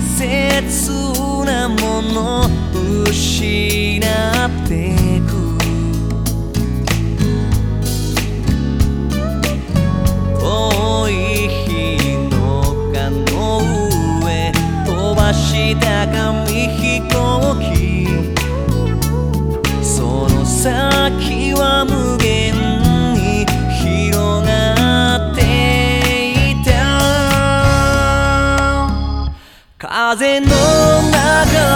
切なもの失ってく。遠い日の丘の上飛ばした紙飛行機。その先は無限風の中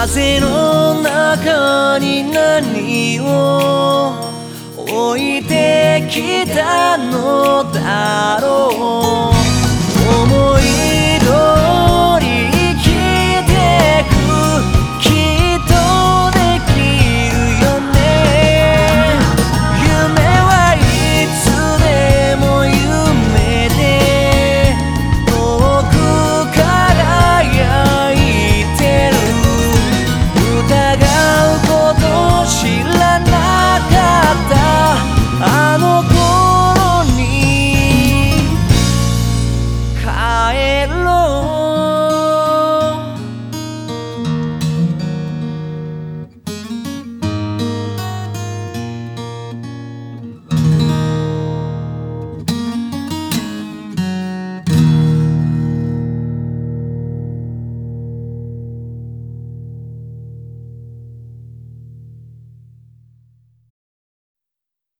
風の中に何を置いてきたのだろう。